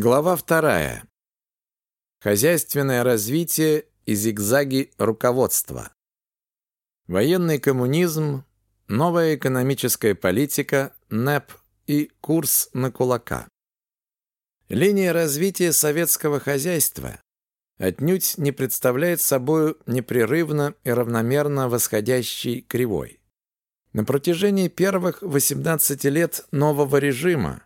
Глава вторая. Хозяйственное развитие и зигзаги руководства. Военный коммунизм, новая экономическая политика, НЭП и курс на кулака. Линия развития советского хозяйства отнюдь не представляет собой непрерывно и равномерно восходящей кривой. На протяжении первых 18 лет нового режима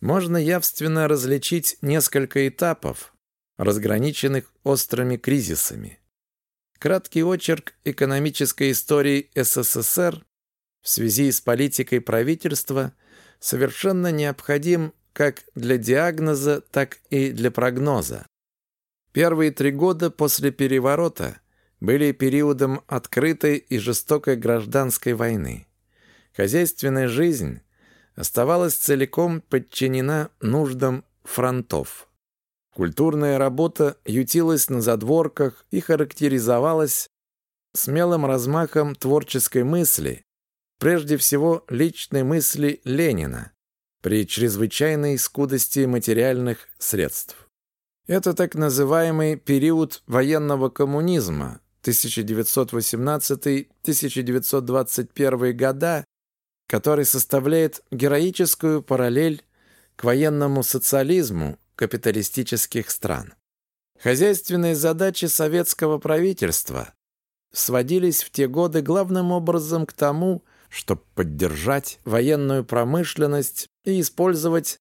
можно явственно различить несколько этапов, разграниченных острыми кризисами. Краткий очерк экономической истории СССР в связи с политикой правительства совершенно необходим как для диагноза, так и для прогноза. Первые три года после переворота были периодом открытой и жестокой гражданской войны. Хозяйственная жизнь оставалась целиком подчинена нуждам фронтов. Культурная работа ютилась на задворках и характеризовалась смелым размахом творческой мысли, прежде всего личной мысли Ленина, при чрезвычайной скудости материальных средств. Это так называемый период военного коммунизма 1918-1921 года который составляет героическую параллель к военному социализму капиталистических стран. Хозяйственные задачи советского правительства сводились в те годы главным образом к тому, чтобы поддержать военную промышленность и использовать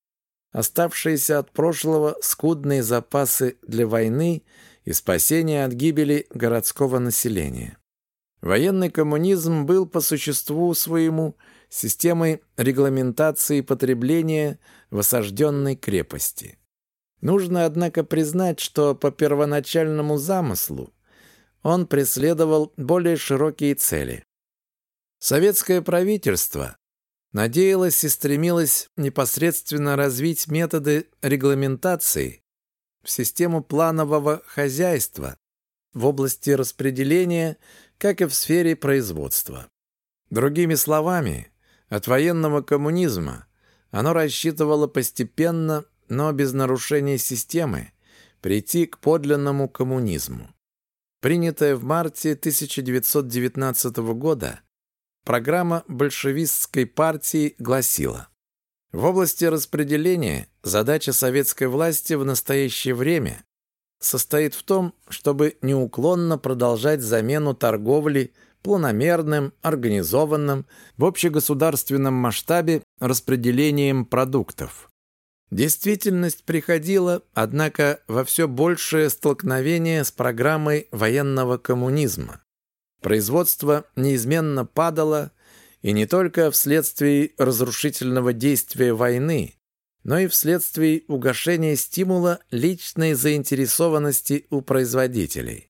оставшиеся от прошлого скудные запасы для войны и спасения от гибели городского населения. Военный коммунизм был по существу своему системой регламентации потребления в осажденной крепости. Нужно, однако, признать, что по первоначальному замыслу он преследовал более широкие цели. Советское правительство надеялось и стремилось непосредственно развить методы регламентации в систему планового хозяйства в области распределения, как и в сфере производства. Другими словами, от военного коммунизма оно рассчитывало постепенно, но без нарушения системы, прийти к подлинному коммунизму. Принятая в марте 1919 года программа большевистской партии гласила в области распределения задача советской власти в настоящее время состоит в том, чтобы неуклонно продолжать замену торговли планомерным, организованным, в общегосударственном масштабе распределением продуктов. Действительность приходила, однако, во все большее столкновение с программой военного коммунизма. Производство неизменно падало, и не только вследствие разрушительного действия войны, но и вследствие угошения стимула личной заинтересованности у производителей.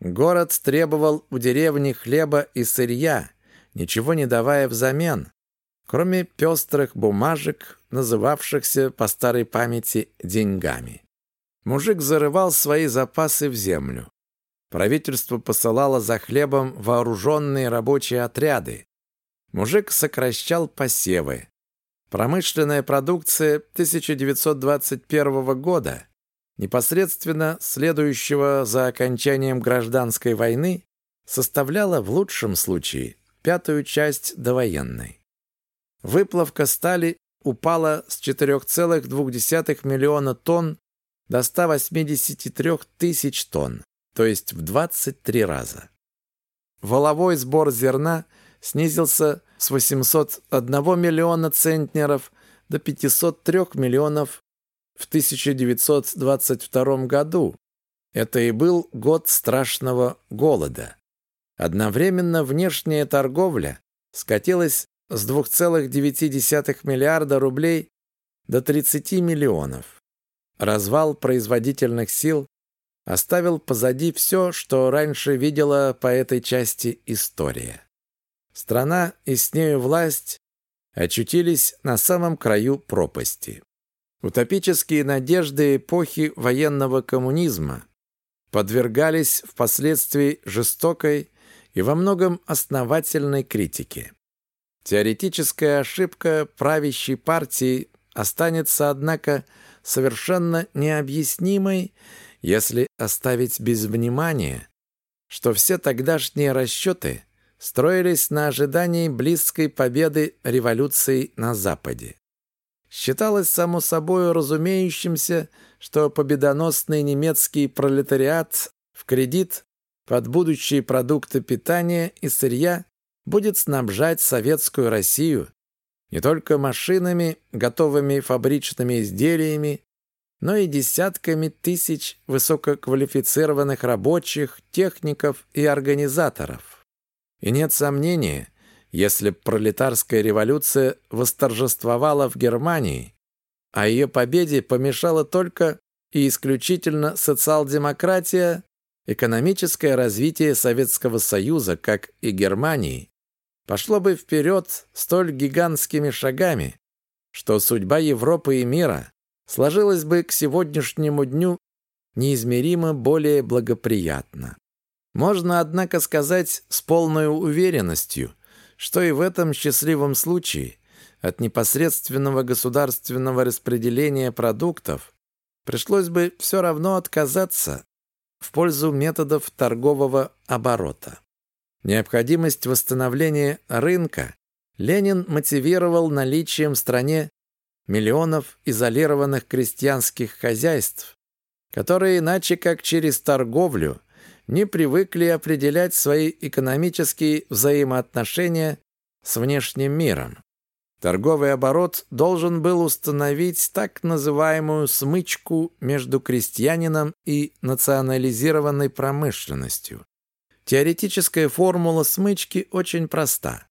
Город требовал у деревни хлеба и сырья, ничего не давая взамен, кроме пестрых бумажек, называвшихся по старой памяти деньгами. Мужик зарывал свои запасы в землю. Правительство посылало за хлебом вооруженные рабочие отряды. Мужик сокращал посевы. Промышленная продукция 1921 года непосредственно следующего за окончанием гражданской войны, составляла в лучшем случае пятую часть довоенной. Выплавка стали упала с 4,2 миллиона тонн до 183 тысяч тонн, то есть в 23 раза. Воловой сбор зерна снизился с 801 миллиона центнеров до 503 миллионов в 1922 году. Это и был год страшного голода. Одновременно внешняя торговля скатилась с 2,9 миллиарда рублей до 30 миллионов. Развал производительных сил оставил позади все, что раньше видела по этой части история. Страна и с нею власть очутились на самом краю пропасти. Утопические надежды эпохи военного коммунизма подвергались впоследствии жестокой и во многом основательной критике. Теоретическая ошибка правящей партии останется, однако, совершенно необъяснимой, если оставить без внимания, что все тогдашние расчеты строились на ожидании близкой победы революции на Западе. Считалось само собой разумеющимся, что победоносный немецкий пролетариат в кредит под будущие продукты питания и сырья будет снабжать советскую Россию не только машинами, готовыми фабричными изделиями, но и десятками тысяч высококвалифицированных рабочих, техников и организаторов. И нет сомнения, если пролетарская революция восторжествовала в Германии, а ее победе помешала только и исключительно социал-демократия, экономическое развитие Советского Союза, как и Германии, пошло бы вперед столь гигантскими шагами, что судьба Европы и мира сложилась бы к сегодняшнему дню неизмеримо более благоприятно. Можно, однако, сказать с полной уверенностью, что и в этом счастливом случае от непосредственного государственного распределения продуктов пришлось бы все равно отказаться в пользу методов торгового оборота. Необходимость восстановления рынка Ленин мотивировал наличием в стране миллионов изолированных крестьянских хозяйств, которые иначе как через торговлю не привыкли определять свои экономические взаимоотношения с внешним миром. Торговый оборот должен был установить так называемую смычку между крестьянином и национализированной промышленностью. Теоретическая формула смычки очень проста.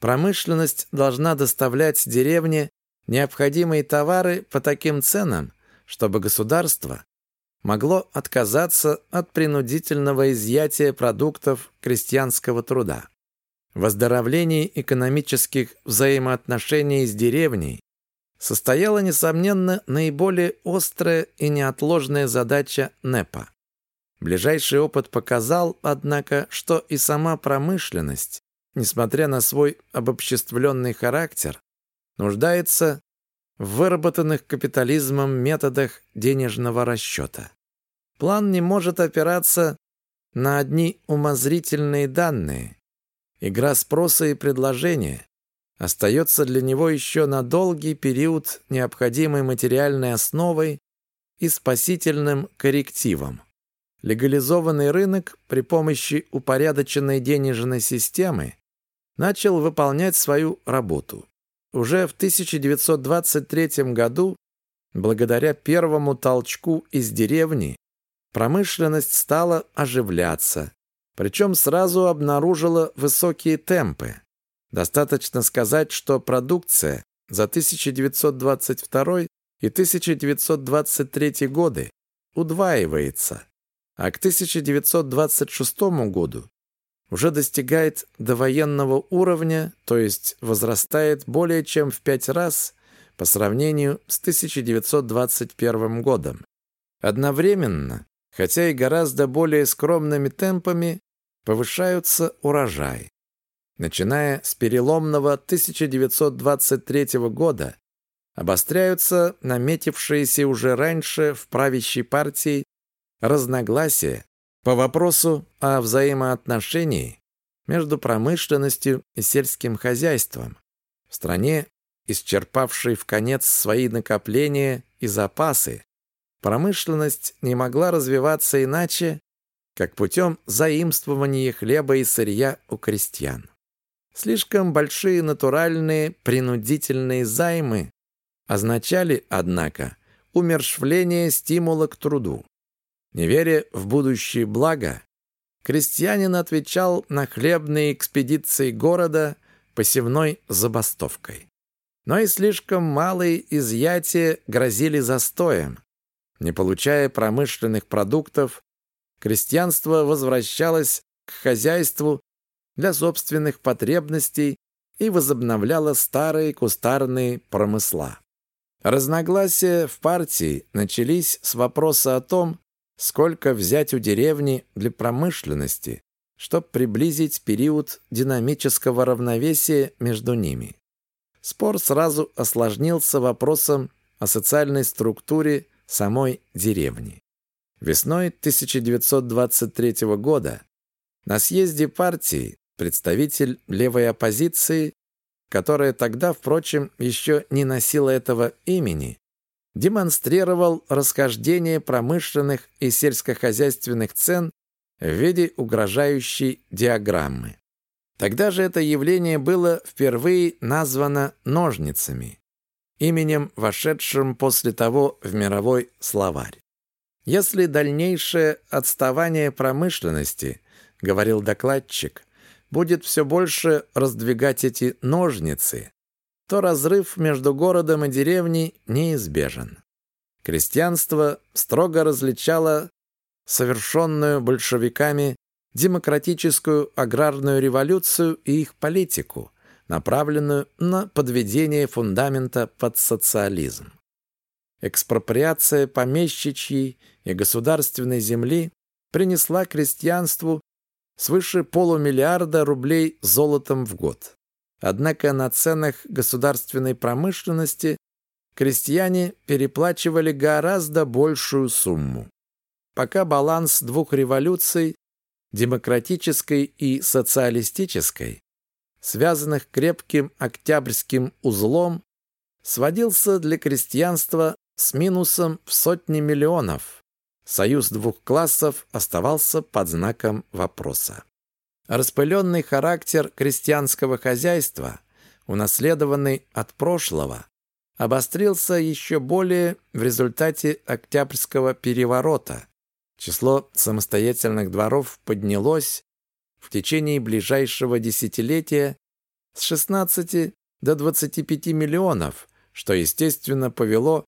Промышленность должна доставлять деревне необходимые товары по таким ценам, чтобы государство могло отказаться от принудительного изъятия продуктов крестьянского труда. В экономических взаимоотношений с деревней состояла, несомненно, наиболее острая и неотложная задача НЭПа. Ближайший опыт показал, однако, что и сама промышленность, несмотря на свой обобществленный характер, нуждается в выработанных капитализмом методах денежного расчета. План не может опираться на одни умозрительные данные, игра спроса и предложения остается для него еще на долгий период необходимой материальной основой и спасительным коррективом. Легализованный рынок при помощи упорядоченной денежной системы начал выполнять свою работу. Уже в 1923 году, благодаря первому толчку из деревни, промышленность стала оживляться, причем сразу обнаружила высокие темпы. Достаточно сказать, что продукция за 1922 и 1923 годы удваивается, а к 1926 году уже достигает довоенного уровня, то есть возрастает более чем в пять раз по сравнению с 1921 годом. Одновременно, хотя и гораздо более скромными темпами, повышаются урожай. Начиная с переломного 1923 года обостряются наметившиеся уже раньше в правящей партии разногласия по вопросу о взаимоотношении между промышленностью и сельским хозяйством. В стране, исчерпавшей в конец свои накопления и запасы, промышленность не могла развиваться иначе, как путем заимствования хлеба и сырья у крестьян. Слишком большие натуральные принудительные займы означали, однако, умершвление стимула к труду. Не веря в будущее благо, крестьянин отвечал на хлебные экспедиции города посевной забастовкой. Но и слишком малые изъятия грозили застоем. Не получая промышленных продуктов, крестьянство возвращалось к хозяйству для собственных потребностей и возобновляло старые кустарные промысла. Разногласия в партии начались с вопроса о том, сколько взять у деревни для промышленности, чтобы приблизить период динамического равновесия между ними. Спор сразу осложнился вопросом о социальной структуре самой деревни. Весной 1923 года на съезде партии представитель левой оппозиции, которая тогда, впрочем, еще не носила этого имени, демонстрировал расхождение промышленных и сельскохозяйственных цен в виде угрожающей диаграммы. Тогда же это явление было впервые названо ножницами, именем, вошедшим после того в мировой словарь. Если дальнейшее отставание промышленности, говорил докладчик, будет все больше раздвигать эти ножницы, то разрыв между городом и деревней неизбежен. Крестьянство строго различало совершенную большевиками демократическую аграрную революцию и их политику, направленную на подведение фундамента под социализм. Экспроприация помещичьей и государственной земли принесла крестьянству свыше полумиллиарда рублей золотом в год. Однако на ценах государственной промышленности крестьяне переплачивали гораздо большую сумму. Пока баланс двух революций, демократической и социалистической, связанных крепким октябрьским узлом, сводился для крестьянства с минусом в сотни миллионов. Союз двух классов оставался под знаком вопроса. Распыленный характер крестьянского хозяйства, унаследованный от прошлого, обострился еще более в результате Октябрьского переворота. Число самостоятельных дворов поднялось в течение ближайшего десятилетия с 16 до 25 миллионов, что, естественно, повело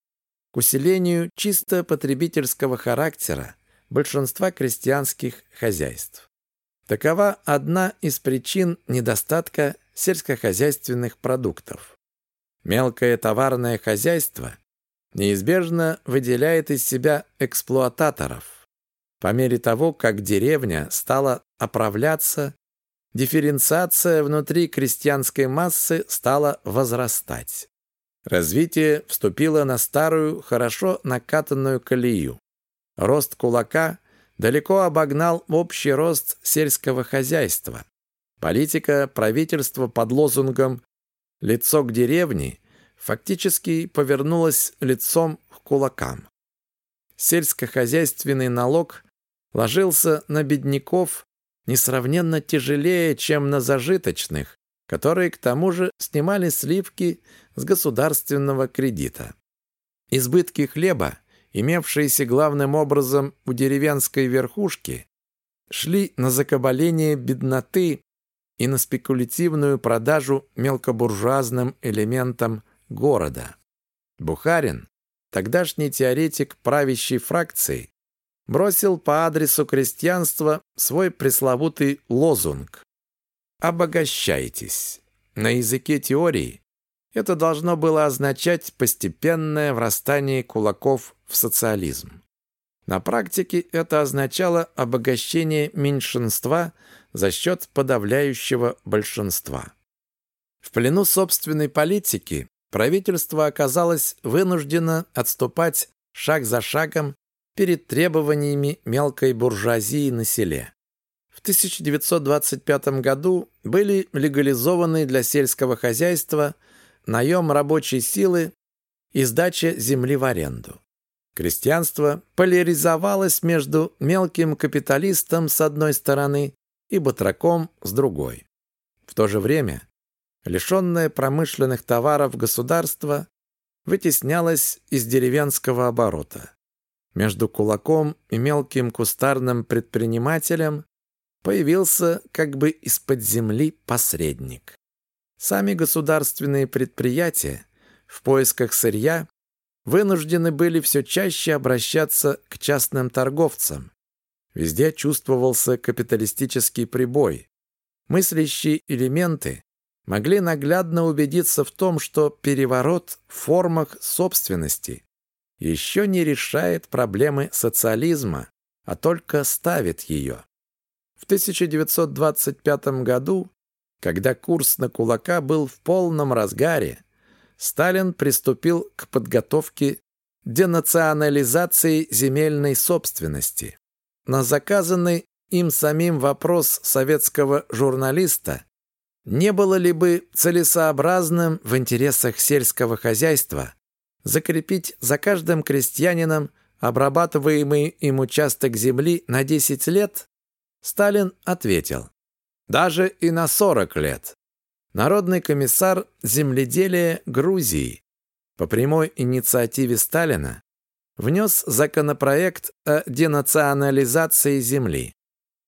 к усилению чисто потребительского характера большинства крестьянских хозяйств. Такова одна из причин недостатка сельскохозяйственных продуктов. Мелкое товарное хозяйство неизбежно выделяет из себя эксплуататоров. По мере того, как деревня стала оправляться, дифференциация внутри крестьянской массы стала возрастать. Развитие вступило на старую, хорошо накатанную колею. Рост кулака далеко обогнал общий рост сельского хозяйства. Политика правительства под лозунгом «лицо к деревне» фактически повернулась лицом к кулакам. Сельскохозяйственный налог ложился на бедняков несравненно тяжелее, чем на зажиточных, которые к тому же снимали сливки с государственного кредита. Избытки хлеба, имевшиеся главным образом у деревенской верхушки, шли на закабаление бедноты и на спекулятивную продажу мелкобуржуазным элементам города. Бухарин, тогдашний теоретик правящей фракции, бросил по адресу крестьянства свой пресловутый лозунг «Обогащайтесь». На языке теории это должно было означать постепенное врастание кулаков в социализм. На практике это означало обогащение меньшинства за счет подавляющего большинства. В плену собственной политики правительство оказалось вынуждено отступать шаг за шагом перед требованиями мелкой буржуазии на селе. В 1925 году были легализованы для сельского хозяйства наем рабочей силы и сдача земли в аренду. Крестьянство поляризовалось между мелким капиталистом с одной стороны и батраком с другой. В то же время лишенное промышленных товаров государство вытеснялось из деревенского оборота. Между кулаком и мелким кустарным предпринимателем появился как бы из-под земли посредник. Сами государственные предприятия в поисках сырья вынуждены были все чаще обращаться к частным торговцам. Везде чувствовался капиталистический прибой. Мыслящие элементы могли наглядно убедиться в том, что переворот в формах собственности еще не решает проблемы социализма, а только ставит ее. В 1925 году, когда курс на кулака был в полном разгаре, Сталин приступил к подготовке денационализации земельной собственности. На заказанный им самим вопрос советского журналиста не было ли бы целесообразным в интересах сельского хозяйства закрепить за каждым крестьянином обрабатываемый им участок земли на 10 лет, Сталин ответил, даже и на 40 лет. Народный комиссар земледелия Грузии по прямой инициативе Сталина внес законопроект о денационализации земли.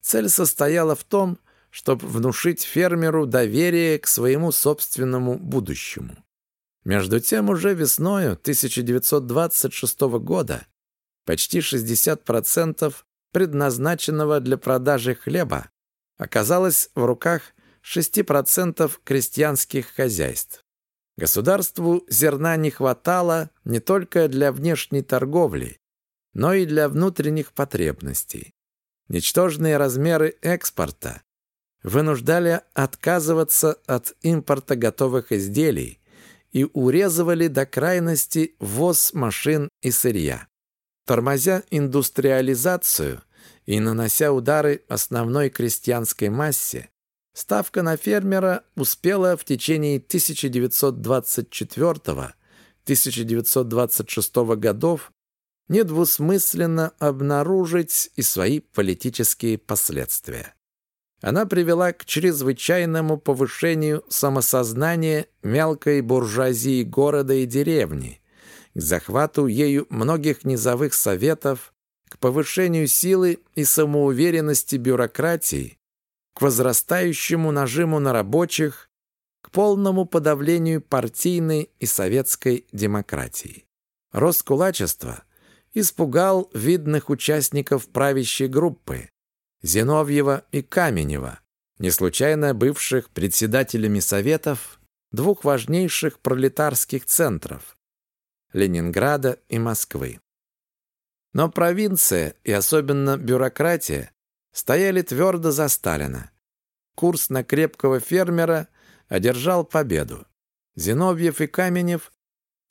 Цель состояла в том, чтобы внушить фермеру доверие к своему собственному будущему. Между тем, уже весною 1926 года почти 60% предназначенного для продажи хлеба оказалось в руках 6% крестьянских хозяйств. Государству зерна не хватало не только для внешней торговли, но и для внутренних потребностей. Ничтожные размеры экспорта вынуждали отказываться от импорта готовых изделий и урезывали до крайности ввоз машин и сырья. Тормозя индустриализацию и нанося удары основной крестьянской массе, ставка на фермера успела в течение 1924-1926 годов недвусмысленно обнаружить и свои политические последствия. Она привела к чрезвычайному повышению самосознания мелкой буржуазии города и деревни, к захвату ею многих низовых советов, к повышению силы и самоуверенности бюрократии, к возрастающему нажиму на рабочих, к полному подавлению партийной и советской демократии. Рост кулачества испугал видных участников правящей группы Зиновьева и Каменева, не случайно бывших председателями советов двух важнейших пролетарских центров Ленинграда и Москвы. Но провинция и особенно бюрократия стояли твердо за Сталина. Курс на крепкого фермера одержал победу. Зиновьев и Каменев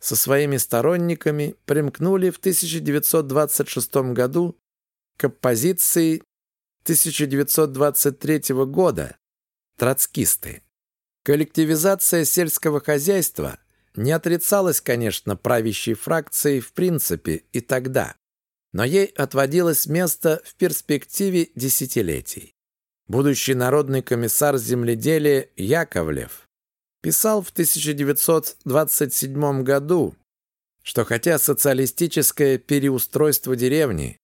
со своими сторонниками примкнули в 1926 году к оппозиции 1923 года троцкисты. Коллективизация сельского хозяйства не отрицалась, конечно, правящей фракцией в принципе и тогда, но ей отводилось место в перспективе десятилетий. Будущий народный комиссар земледелия Яковлев писал в 1927 году, что хотя социалистическое переустройство деревни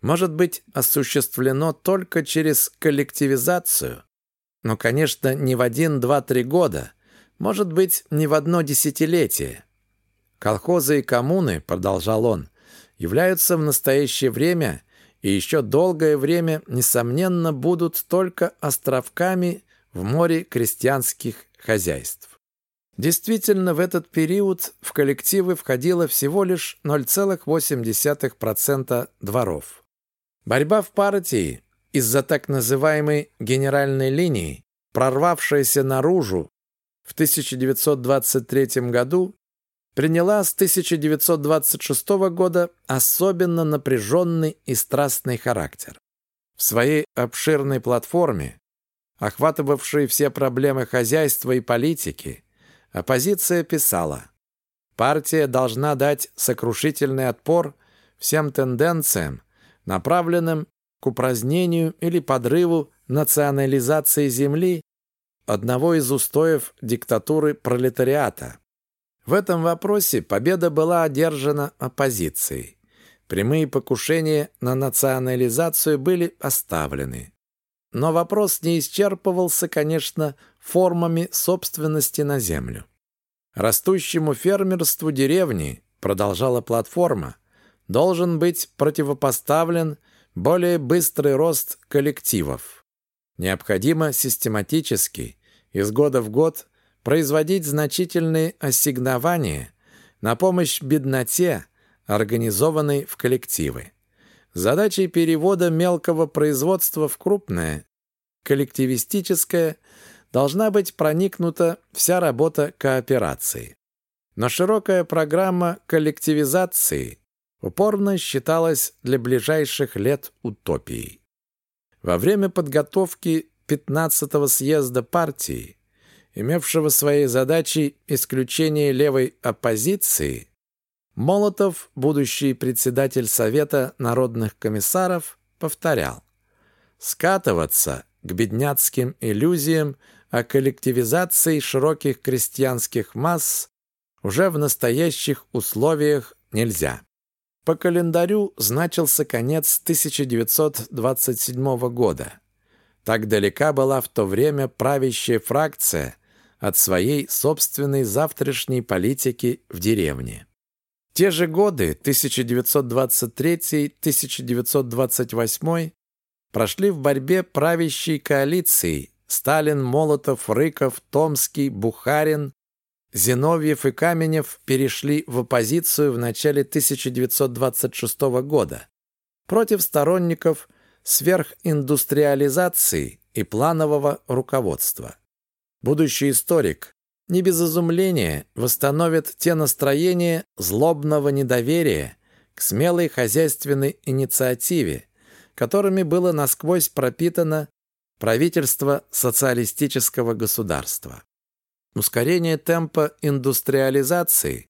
может быть осуществлено только через коллективизацию, но, конечно, не в один, два, три года, может быть, не в одно десятилетие. Колхозы и коммуны, продолжал он, являются в настоящее время и еще долгое время, несомненно, будут только островками в море крестьянских хозяйств. Действительно, в этот период в коллективы входило всего лишь 0,8% дворов. Борьба в партии из-за так называемой генеральной линии, прорвавшаяся наружу в 1923 году, приняла с 1926 года особенно напряженный и страстный характер. В своей обширной платформе, охватывавшей все проблемы хозяйства и политики, оппозиция писала «Партия должна дать сокрушительный отпор всем тенденциям, направленным к упразднению или подрыву национализации земли, одного из устоев диктатуры пролетариата. В этом вопросе победа была одержана оппозицией. Прямые покушения на национализацию были оставлены. Но вопрос не исчерпывался, конечно, формами собственности на землю. Растущему фермерству деревни, продолжала платформа, должен быть противопоставлен более быстрый рост коллективов. Необходимо систематически, из года в год, производить значительные ассигнования на помощь бедноте, организованной в коллективы. Задачей перевода мелкого производства в крупное, коллективистическое, должна быть проникнута вся работа кооперации. Но широкая программа коллективизации упорно считалась для ближайших лет утопией. Во время подготовки 15-го съезда партии, имевшего своей задачей исключение левой оппозиции, Молотов, будущий председатель Совета народных комиссаров, повторял «Скатываться к бедняцким иллюзиям о коллективизации широких крестьянских масс уже в настоящих условиях нельзя». По календарю значился конец 1927 года. Так далека была в то время правящая фракция от своей собственной завтрашней политики в деревне. Те же годы, 1923-1928, прошли в борьбе правящей коалиции Сталин, Молотов, Рыков, Томский, Бухарин, Зиновьев и Каменев перешли в оппозицию в начале 1926 года против сторонников сверхиндустриализации и планового руководства. Будущий историк не без изумления восстановит те настроения злобного недоверия к смелой хозяйственной инициативе, которыми было насквозь пропитано правительство социалистического государства. Ускорение темпа индустриализации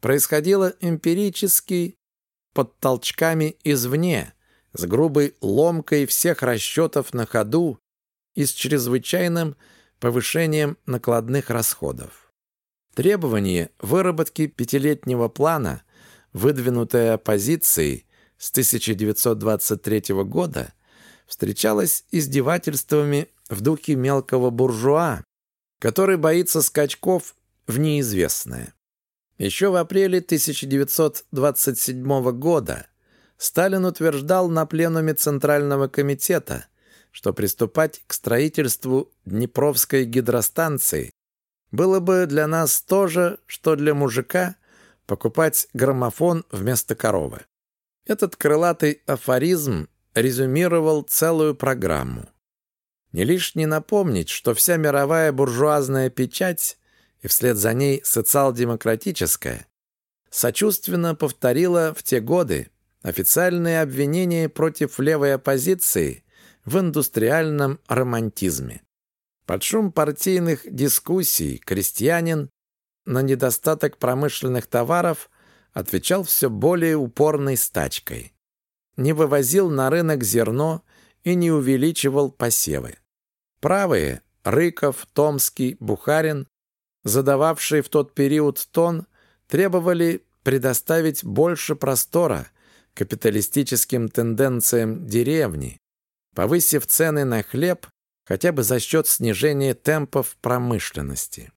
происходило эмпирически под толчками извне, с грубой ломкой всех расчетов на ходу и с чрезвычайным повышением накладных расходов. Требование выработки пятилетнего плана, выдвинутое оппозицией с 1923 года, встречалось издевательствами в духе мелкого буржуа, который боится скачков в неизвестное. Еще в апреле 1927 года Сталин утверждал на пленуме Центрального комитета – что приступать к строительству Днепровской гидростанции было бы для нас то же, что для мужика покупать граммофон вместо коровы. Этот крылатый афоризм резюмировал целую программу. Не лишне напомнить, что вся мировая буржуазная печать и вслед за ней социал-демократическая сочувственно повторила в те годы официальные обвинения против левой оппозиции в индустриальном романтизме. Под шум партийных дискуссий крестьянин на недостаток промышленных товаров отвечал все более упорной стачкой. Не вывозил на рынок зерно и не увеличивал посевы. Правые – Рыков, Томский, Бухарин, задававшие в тот период тон, требовали предоставить больше простора капиталистическим тенденциям деревни, повысив цены на хлеб хотя бы за счет снижения темпов промышленности.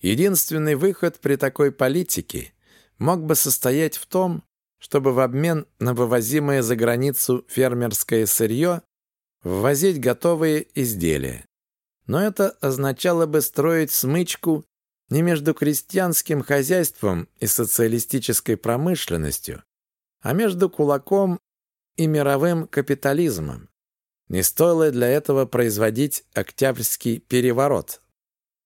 Единственный выход при такой политике мог бы состоять в том, чтобы в обмен на вывозимое за границу фермерское сырье ввозить готовые изделия. Но это означало бы строить смычку не между крестьянским хозяйством и социалистической промышленностью, а между кулаком и мировым капитализмом. Не стоило для этого производить Октябрьский переворот.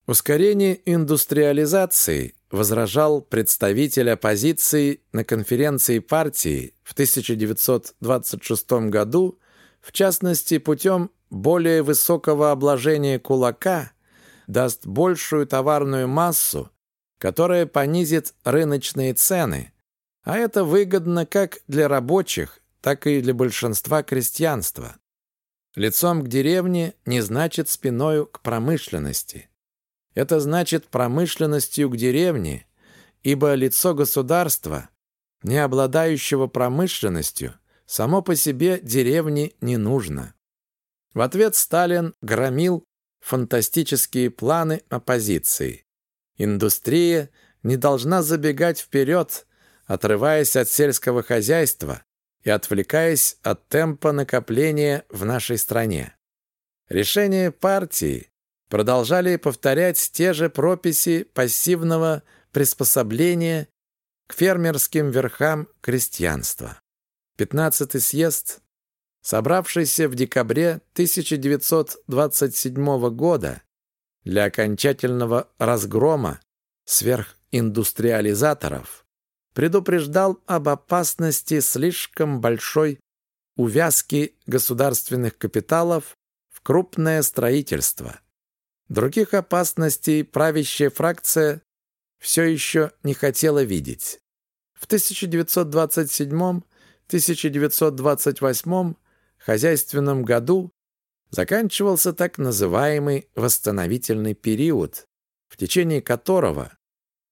Ускорение индустриализации возражал представитель оппозиции на конференции партии в 1926 году, в частности, путем более высокого обложения кулака даст большую товарную массу, которая понизит рыночные цены, а это выгодно как для рабочих, так и для большинства крестьянства. Лицом к деревне не значит спиною к промышленности. Это значит промышленностью к деревне, ибо лицо государства, не обладающего промышленностью, само по себе деревне не нужно. В ответ Сталин громил фантастические планы оппозиции. Индустрия не должна забегать вперед, отрываясь от сельского хозяйства, и отвлекаясь от темпа накопления в нашей стране. Решения партии продолжали повторять те же прописи пассивного приспособления к фермерским верхам крестьянства. 15-й съезд, собравшийся в декабре 1927 года для окончательного разгрома индустриализаторов предупреждал об опасности слишком большой увязки государственных капиталов в крупное строительство. Других опасностей правящая фракция все еще не хотела видеть. В 1927-1928 хозяйственном году заканчивался так называемый восстановительный период, в течение которого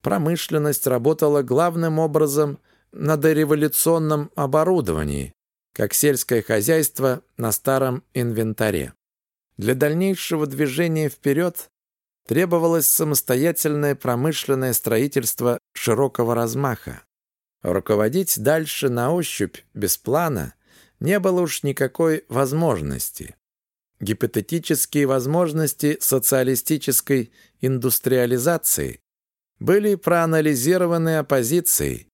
промышленность работала главным образом на дореволюционном оборудовании, как сельское хозяйство на старом инвентаре. Для дальнейшего движения вперед требовалось самостоятельное промышленное строительство широкого размаха. Руководить дальше на ощупь, без плана, не было уж никакой возможности. Гипотетические возможности социалистической индустриализации были проанализированы оппозицией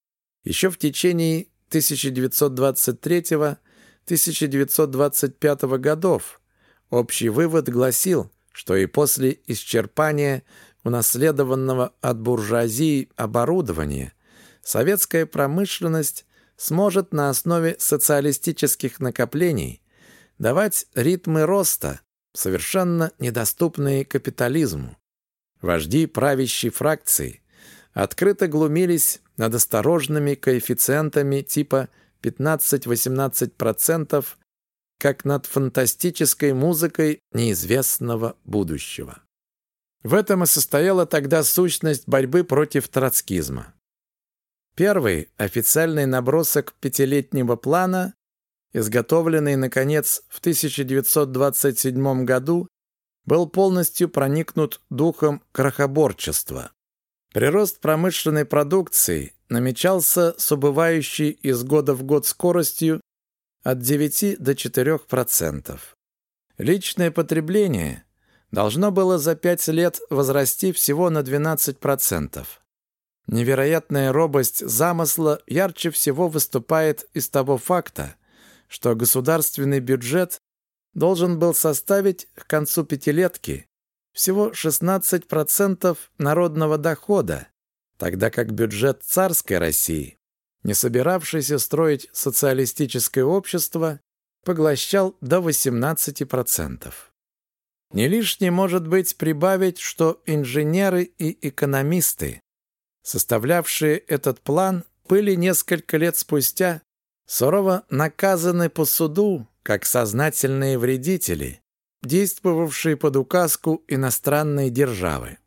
еще в течение 1923-1925 годов. Общий вывод гласил, что и после исчерпания унаследованного от буржуазии оборудования советская промышленность сможет на основе социалистических накоплений давать ритмы роста, совершенно недоступные капитализму. Вожди правящей фракции открыто глумились над осторожными коэффициентами типа 15-18%, как над фантастической музыкой неизвестного будущего. В этом и состояла тогда сущность борьбы против троцкизма. Первый официальный набросок пятилетнего плана, изготовленный, наконец, в 1927 году, был полностью проникнут духом крахоборчества. Прирост промышленной продукции намечался с убывающей из года в год скоростью от 9 до 4%. Личное потребление должно было за 5 лет возрасти всего на 12%. Невероятная робость замысла ярче всего выступает из того факта, что государственный бюджет должен был составить к концу пятилетки всего 16% народного дохода, тогда как бюджет царской России, не собиравшийся строить социалистическое общество, поглощал до 18%. Не лишне может быть прибавить, что инженеры и экономисты, составлявшие этот план, были несколько лет спустя сурово наказаны по суду как сознательные вредители, действовавшие под указку иностранной державы.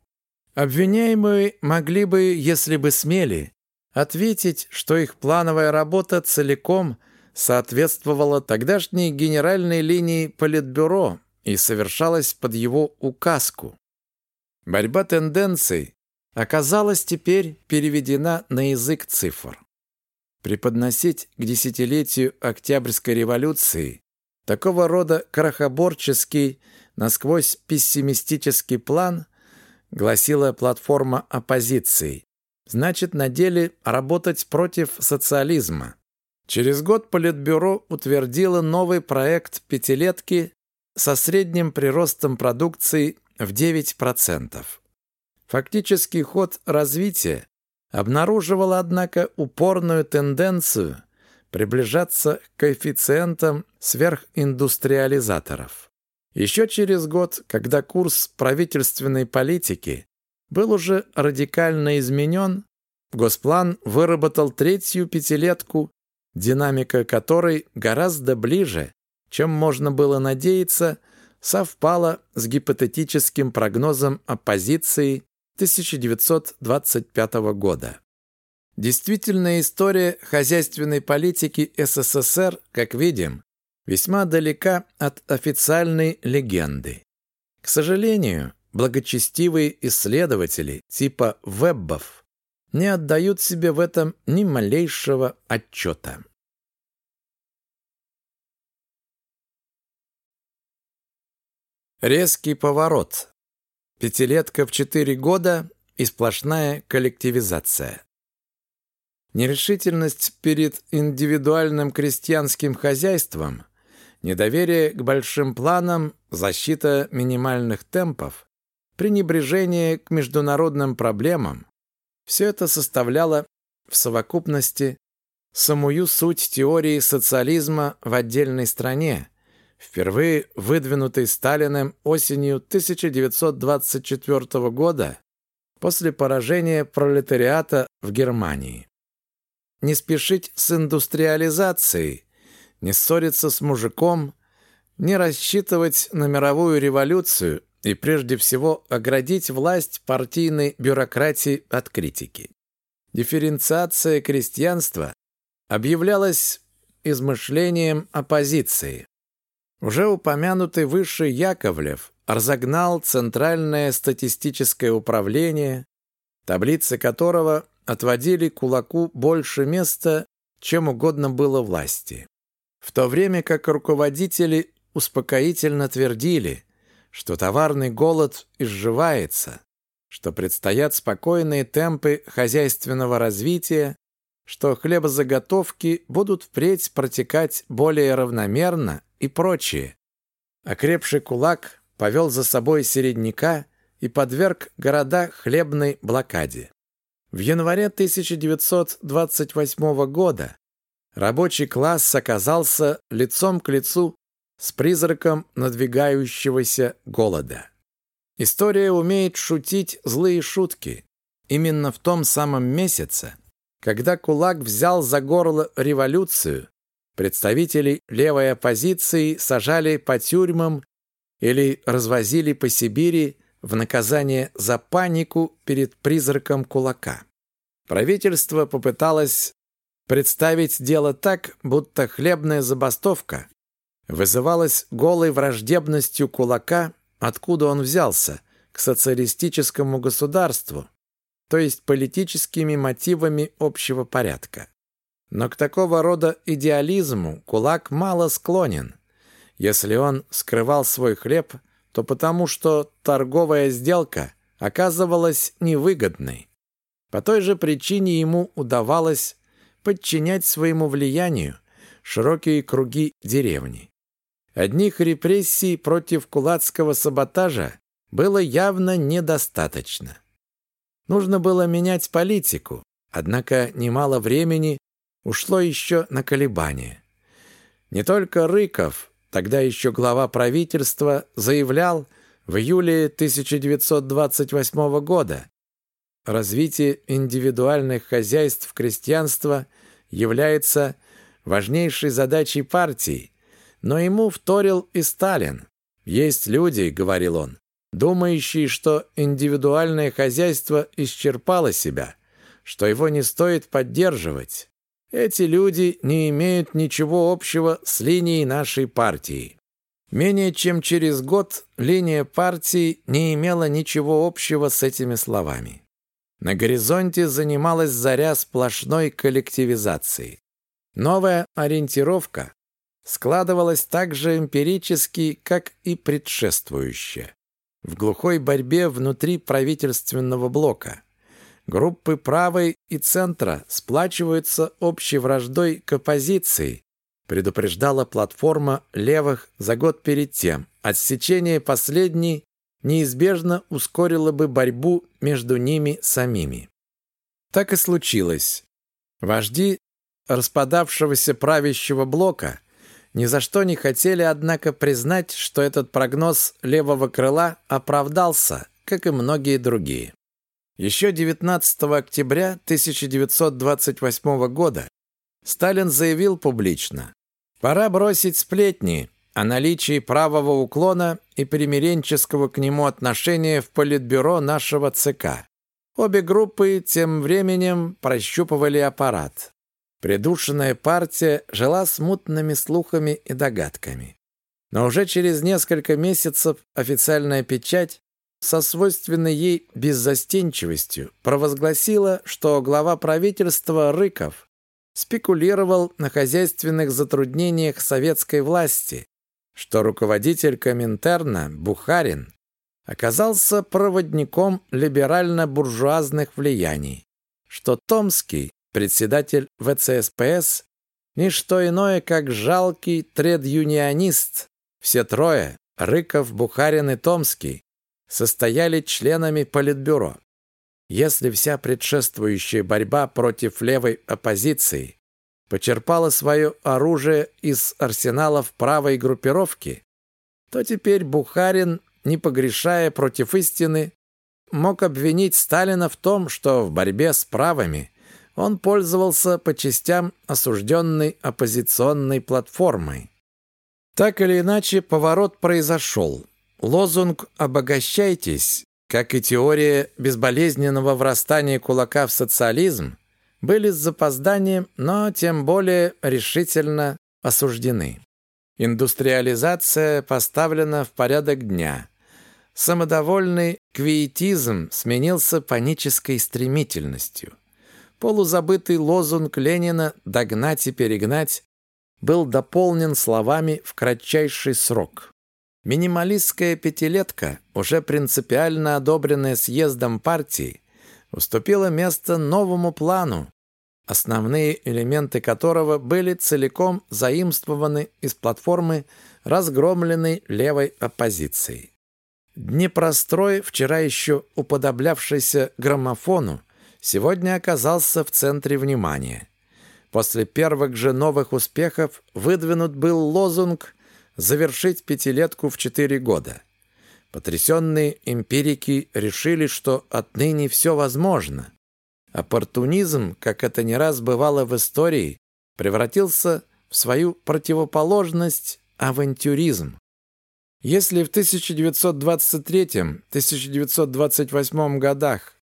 Обвиняемые могли бы, если бы смели, ответить, что их плановая работа целиком соответствовала тогдашней генеральной линии Политбюро и совершалась под его указку. Борьба тенденций оказалась теперь переведена на язык цифр. Преподносить к десятилетию Октябрьской революции такого рода крахоборческий, насквозь пессимистический план, гласила платформа оппозиции, значит на деле работать против социализма. Через год Политбюро утвердило новый проект пятилетки со средним приростом продукции в 9%. Фактический ход развития обнаруживал, однако, упорную тенденцию приближаться к коэффициентам сверхиндустриализаторов. Еще через год, когда курс правительственной политики был уже радикально изменен, Госплан выработал третью пятилетку, динамика которой гораздо ближе, чем можно было надеяться, совпала с гипотетическим прогнозом оппозиции 1925 года. Действительная история хозяйственной политики СССР, как видим, весьма далека от официальной легенды. К сожалению, благочестивые исследователи типа Веббов не отдают себе в этом ни малейшего отчета. Резкий поворот. Пятилетка в четыре года и сплошная коллективизация. Нерешительность перед индивидуальным крестьянским хозяйством, недоверие к большим планам, защита минимальных темпов, пренебрежение к международным проблемам Все это составляло в совокупности самую суть теории социализма в отдельной стране, впервые выдвинутой Сталиным осенью 1924 года после поражения пролетариата в Германии. Не спешить с индустриализацией, не ссориться с мужиком, не рассчитывать на мировую революцию и прежде всего оградить власть партийной бюрократии от критики. Дифференциация крестьянства объявлялась измышлением оппозиции. Уже упомянутый выше Яковлев разогнал Центральное статистическое управление, таблицы которого отводили кулаку больше места, чем угодно было власти. В то время как руководители успокоительно твердили, что товарный голод изживается, что предстоят спокойные темпы хозяйственного развития, что хлебозаготовки будут впредь протекать более равномерно и прочее. Окрепший кулак повел за собой середняка и подверг города хлебной блокаде. В январе 1928 года рабочий класс оказался лицом к лицу с призраком надвигающегося голода. История умеет шутить злые шутки. Именно в том самом месяце, когда кулак взял за горло революцию, представителей левой оппозиции сажали по тюрьмам или развозили по Сибири в наказание за панику перед призраком кулака. Правительство попыталось представить дело так, будто хлебная забастовка вызывалась голой враждебностью кулака, откуда он взялся, к социалистическому государству, то есть политическими мотивами общего порядка. Но к такого рода идеализму кулак мало склонен. Если он скрывал свой хлеб, то потому что торговая сделка оказывалась невыгодной. По той же причине ему удавалось подчинять своему влиянию широкие круги деревни. Одних репрессий против кулацкого саботажа было явно недостаточно. Нужно было менять политику, однако немало времени ушло еще на колебания. Не только Рыков, тогда еще глава правительства, заявлял в июле 1928 года, развитие индивидуальных хозяйств крестьянства является важнейшей задачей партии, но ему вторил и Сталин. «Есть люди, — говорил он, думающие, что индивидуальное хозяйство исчерпало себя, что его не стоит поддерживать. Эти люди не имеют ничего общего с линией нашей партии. Менее чем через год линия партии не имела ничего общего с этими словами. На горизонте занималась заря сплошной коллективизации. Новая ориентировка складывалась так же эмпирически, как и предшествующая в глухой борьбе внутри правительственного блока. Группы правой и центра сплачиваются общей враждой к оппозиции, предупреждала платформа левых за год перед тем. Отсечение последней неизбежно ускорило бы борьбу между ними самими. Так и случилось. Вожди распадавшегося правящего блока ни за что не хотели, однако, признать, что этот прогноз левого крыла оправдался, как и многие другие. Еще 19 октября 1928 года Сталин заявил публично, «Пора бросить сплетни о наличии правого уклона и примиренческого к нему отношения в политбюро нашего ЦК». Обе группы тем временем прощупывали аппарат. Придушенная партия жила смутными слухами и догадками. Но уже через несколько месяцев официальная печать со свойственной ей беззастенчивостью провозгласила, что глава правительства Рыков спекулировал на хозяйственных затруднениях советской власти, что руководитель Коминтерна Бухарин оказался проводником либерально-буржуазных влияний, что Томский председатель ВЦСПС, не что иное, как жалкий тред-юнионист. Все трое, Рыков, Бухарин и Томский, состояли членами Политбюро. Если вся предшествующая борьба против левой оппозиции почерпала свое оружие из арсеналов правой группировки, то теперь Бухарин, не погрешая против истины, мог обвинить Сталина в том, что в борьбе с правыми он пользовался по частям осужденной оппозиционной платформой. Так или иначе, поворот произошел. Лозунг «обогащайтесь», как и теория безболезненного врастания кулака в социализм, были с запозданием, но тем более решительно осуждены. Индустриализация поставлена в порядок дня. Самодовольный квиетизм сменился панической стремительностью. Полузабытый лозунг Ленина «догнать и перегнать» был дополнен словами «в кратчайший срок». Минималистская пятилетка, уже принципиально одобренная съездом партии, уступила место новому плану, основные элементы которого были целиком заимствованы из платформы, разгромленной левой оппозицией. Днепрострой, вчера еще уподоблявшийся граммофону, сегодня оказался в центре внимания. После первых же новых успехов выдвинут был лозунг «завершить пятилетку в четыре года». Потрясенные эмпирики решили, что отныне все возможно. Оппортунизм, как это не раз бывало в истории, превратился в свою противоположность авантюризм. Если в 1923-1928 годах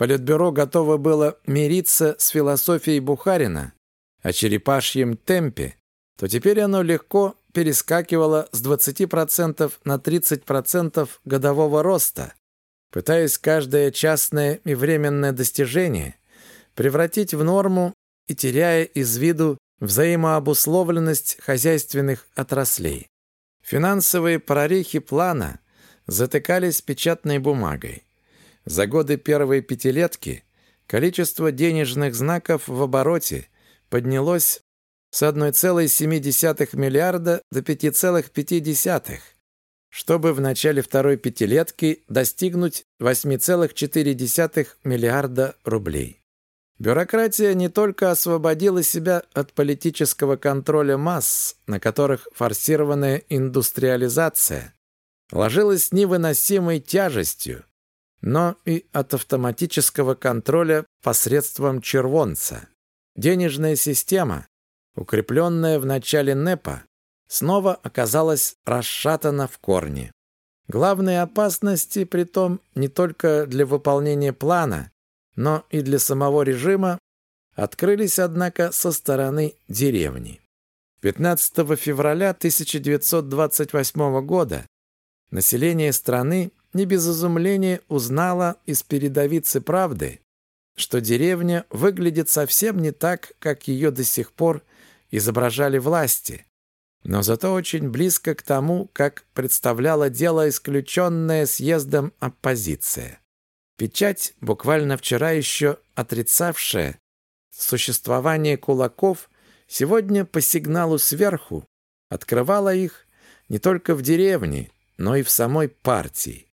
Политбюро готово было мириться с философией Бухарина о черепашьем темпе, то теперь оно легко перескакивало с 20% на 30% годового роста, пытаясь каждое частное и временное достижение превратить в норму и теряя из виду взаимообусловленность хозяйственных отраслей. Финансовые прорехи плана затыкались печатной бумагой. За годы первой пятилетки количество денежных знаков в обороте поднялось с 1,7 миллиарда до 5,5, чтобы в начале второй пятилетки достигнуть 8,4 миллиарда рублей. Бюрократия не только освободила себя от политического контроля масс, на которых форсированная индустриализация ложилась невыносимой тяжестью, но и от автоматического контроля посредством червонца. Денежная система, укрепленная в начале НЭПа, снова оказалась расшатана в корне. Главные опасности, при том не только для выполнения плана, но и для самого режима, открылись, однако, со стороны деревни. 15 февраля 1928 года население страны не без изумления узнало из передовицы «Правды», что деревня выглядит совсем не так, как ее до сих пор изображали власти, но зато очень близко к тому, как представляла дело исключенная съездом оппозиция. Печать, буквально вчера еще отрицавшая существование кулаков, сегодня по сигналу сверху открывала их не только в деревне, но и в самой партии.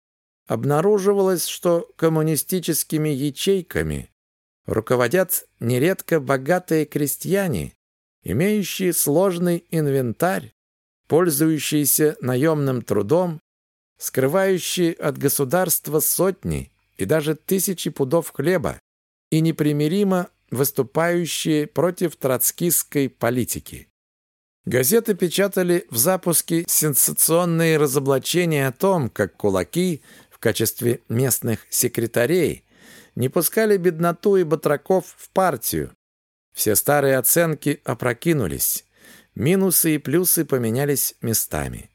Обнаруживалось, что коммунистическими ячейками руководят нередко богатые крестьяне, имеющие сложный инвентарь, пользующиеся наемным трудом, скрывающие от государства сотни и даже тысячи пудов хлеба и непримиримо выступающие против троцкистской политики. Газеты печатали в запуске сенсационные разоблачения о том, как кулаки в качестве местных секретарей не пускали бедноту и батраков в партию, все старые оценки опрокинулись. Минусы и плюсы поменялись местами.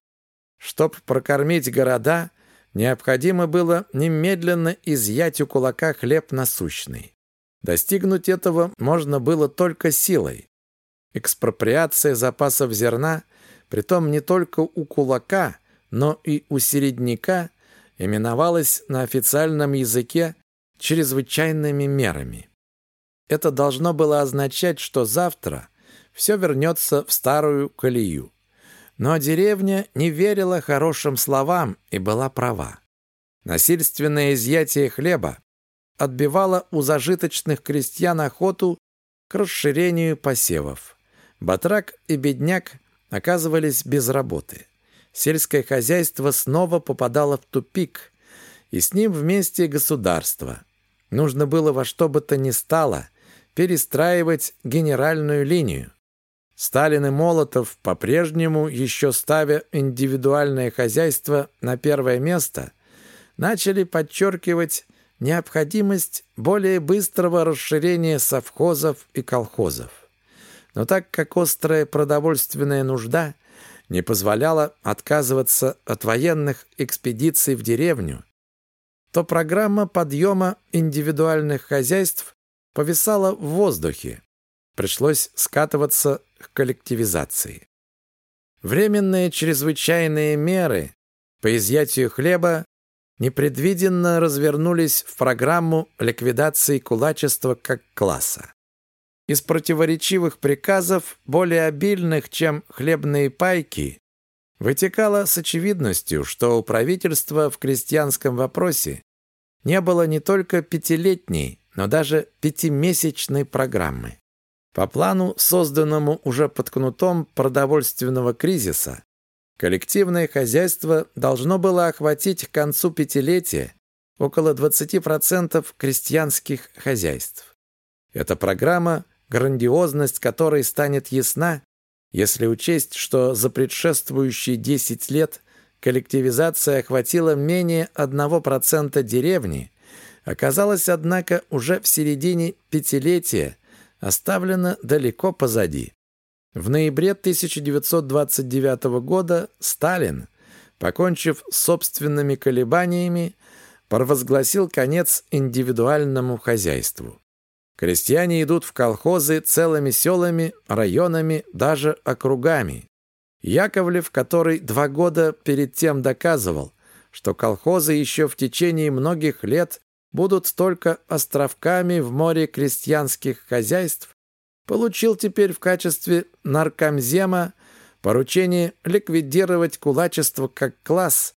Чтоб прокормить города, необходимо было немедленно изъять у кулака хлеб насущный. Достигнуть этого можно было только силой. Экспроприация запасов зерна, притом не только у кулака, но и у середняка, именовалась на официальном языке чрезвычайными мерами. Это должно было означать, что завтра все вернется в старую колею. Но деревня не верила хорошим словам и была права. Насильственное изъятие хлеба отбивала у зажиточных крестьян охоту к расширению посевов. Батрак и бедняк оказывались без работы. Сельское хозяйство снова попадало в тупик, и с ним вместе государство. Нужно было во что бы то ни стало перестраивать генеральную линию. Сталин и Молотов, по-прежнему еще ставя индивидуальное хозяйство на первое место, начали подчеркивать необходимость более быстрого расширения совхозов и колхозов. Но так как острая продовольственная нужда не позволяла отказываться от военных экспедиций в деревню, то программа подъема индивидуальных хозяйств повисала в воздухе. Пришлось скатываться к коллективизации. Временные чрезвычайные меры по изъятию хлеба непредвиденно развернулись в программу ликвидации кулачества как класса. Из противоречивых приказов, более обильных, чем хлебные пайки, вытекало с очевидностью, что у правительства в крестьянском вопросе не было не только пятилетней, но даже пятимесячной программы. По плану, созданному уже под кнутом продовольственного кризиса, Коллективное хозяйство должно было охватить к концу пятилетия около 20% крестьянских хозяйств. Эта программа, грандиозность которой станет ясна, если учесть, что за предшествующие 10 лет коллективизация охватила менее 1% деревни, оказалась, однако, уже в середине пятилетия оставлена далеко позади. В ноябре 1929 года Сталин, покончив с собственными колебаниями, провозгласил конец индивидуальному хозяйству. Крестьяне идут в колхозы целыми селами, районами, даже округами. Яковлев, который два года перед тем доказывал, что колхозы еще в течение многих лет будут только островками в море крестьянских хозяйств, получил теперь в качестве наркомзема поручение ликвидировать кулачество как класс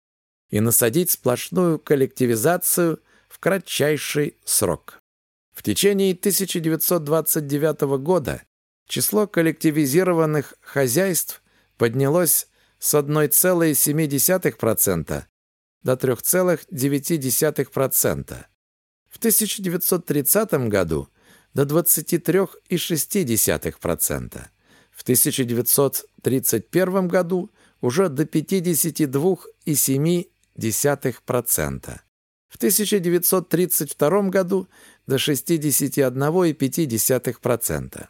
и насадить сплошную коллективизацию в кратчайший срок. В течение 1929 года число коллективизированных хозяйств поднялось с 1,7% до 3,9%. В 1930 году до 23,6%. В 1931 году уже до 52,7%. В 1932 году до 61,5%.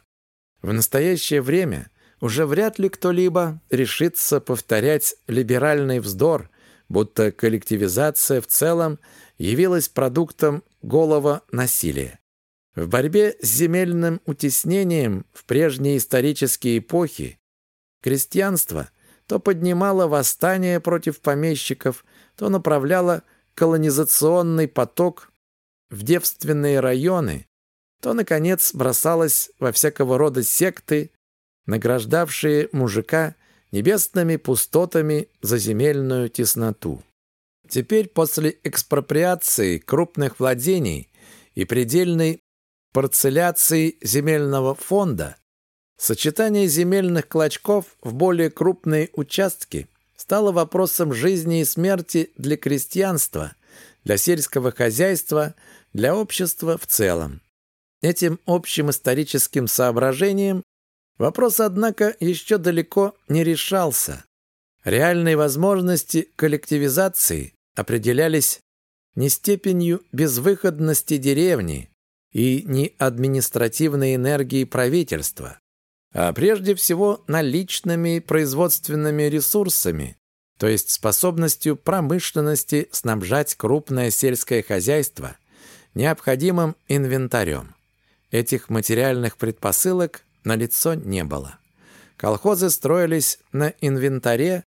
В настоящее время уже вряд ли кто-либо решится повторять либеральный вздор, будто коллективизация в целом явилась продуктом голого насилия. В борьбе с земельным утеснением в прежние исторические эпохи крестьянство то поднимало восстание против помещиков, то направляло колонизационный поток в девственные районы, то, наконец, бросалось во всякого рода секты, награждавшие мужика небесными пустотами за земельную тесноту. Теперь после экспроприации крупных владений и предельной парцеляции земельного фонда, сочетание земельных клочков в более крупные участки стало вопросом жизни и смерти для крестьянства, для сельского хозяйства, для общества в целом. Этим общим историческим соображением вопрос, однако, еще далеко не решался. Реальные возможности коллективизации определялись не степенью безвыходности деревни, и не административной энергии правительства, а прежде всего наличными производственными ресурсами, то есть способностью промышленности снабжать крупное сельское хозяйство необходимым инвентарем. Этих материальных предпосылок налицо не было. Колхозы строились на инвентаре,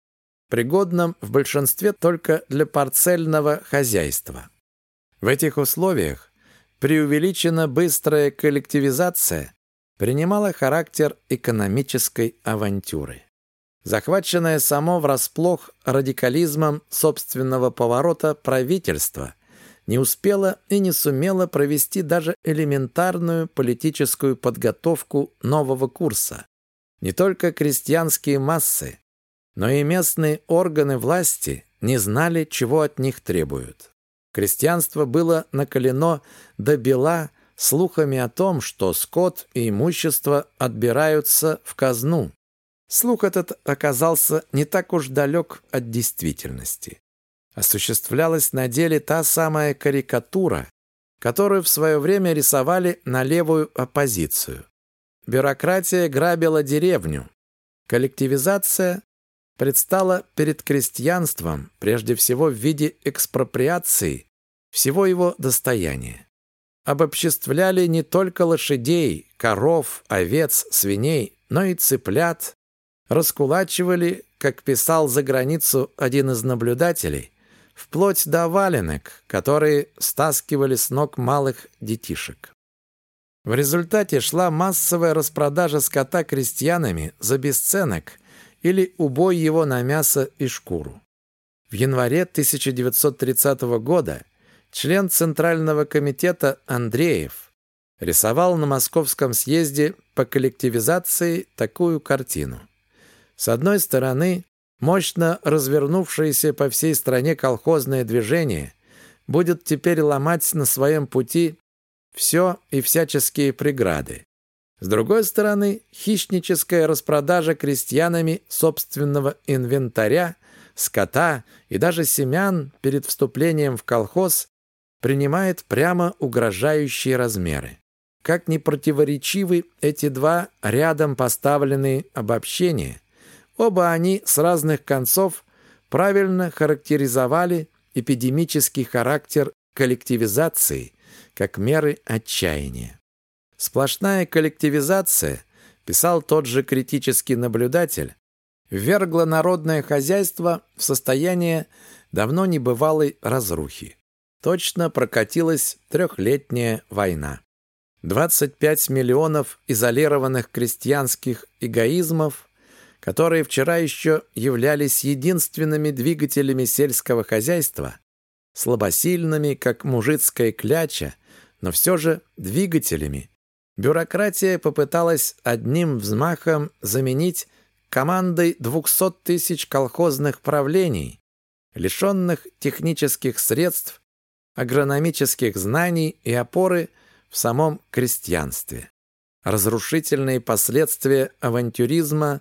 пригодном в большинстве только для парцельного хозяйства. В этих условиях преувеличенно быстрая коллективизация принимала характер экономической авантюры. Захваченное само врасплох радикализмом собственного поворота правительство не успела и не сумела провести даже элементарную политическую подготовку нового курса. Не только крестьянские массы, но и местные органы власти не знали, чего от них требуют. Крестьянство было накалено до бела слухами о том, что скот и имущество отбираются в казну. Слух этот оказался не так уж далек от действительности. Осуществлялась на деле та самая карикатура, которую в свое время рисовали на левую оппозицию. Бюрократия грабила деревню. Коллективизация предстала перед крестьянством прежде всего в виде экспроприации всего его достояния. Обобществляли не только лошадей, коров, овец, свиней, но и цыплят, раскулачивали, как писал за границу один из наблюдателей, вплоть до валенок, которые стаскивали с ног малых детишек. В результате шла массовая распродажа скота крестьянами за бесценок или убой его на мясо и шкуру. В январе 1930 года член Центрального комитета Андреев рисовал на Московском съезде по коллективизации такую картину. С одной стороны, мощно развернувшееся по всей стране колхозное движение будет теперь ломать на своем пути все и всяческие преграды. С другой стороны, хищническая распродажа крестьянами собственного инвентаря, скота и даже семян перед вступлением в колхоз принимает прямо угрожающие размеры. Как ни противоречивы эти два рядом поставленные обобщения, Оба они с разных концов правильно характеризовали эпидемический характер коллективизации как меры отчаяния. Сплошная коллективизация, писал тот же критический наблюдатель, ввергла народное хозяйство в состояние давно небывалой разрухи. Точно прокатилась трехлетняя война. 25 миллионов изолированных крестьянских эгоизмов которые вчера еще являлись единственными двигателями сельского хозяйства, слабосильными, как мужицкая кляча, но все же двигателями. Бюрократия попыталась одним взмахом заменить командой 200 тысяч колхозных правлений, лишенных технических средств, агрономических знаний и опоры в самом крестьянстве. Разрушительные последствия авантюризма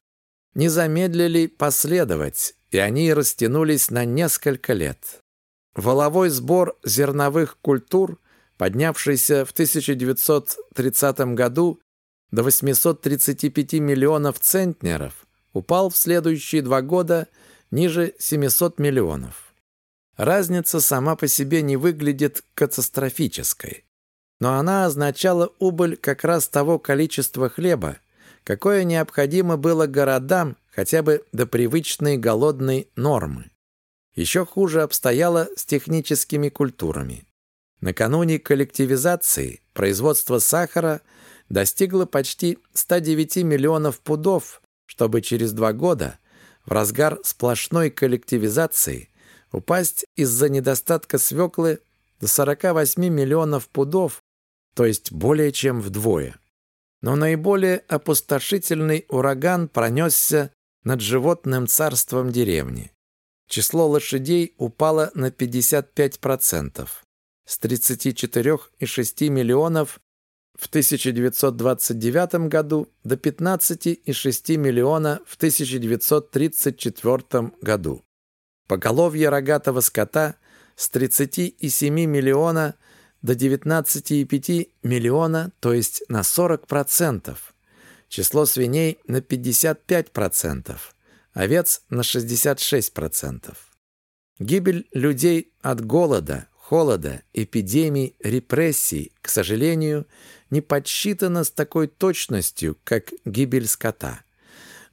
не замедлили последовать, и они растянулись на несколько лет. Воловой сбор зерновых культур, поднявшийся в 1930 году до 835 миллионов центнеров, упал в следующие два года ниже 700 миллионов. Разница сама по себе не выглядит катастрофической, но она означала убыль как раз того количества хлеба, какое необходимо было городам хотя бы до привычной голодной нормы. Еще хуже обстояло с техническими культурами. Накануне коллективизации производство сахара достигло почти 109 миллионов пудов, чтобы через два года, в разгар сплошной коллективизации, упасть из-за недостатка свеклы до 48 миллионов пудов, то есть более чем вдвое. Но наиболее опустошительный ураган пронесся над животным царством деревни. Число лошадей упало на 55%, с 34,6 миллионов в 1929 году до 15,6 миллиона в 1934 году. Поголовье рогатого скота с 37 миллиона до 19,5 миллиона, то есть на 40%. Число свиней на 55%, овец на 66%. Гибель людей от голода, холода, эпидемий, репрессий, к сожалению, не подсчитана с такой точностью, как гибель скота.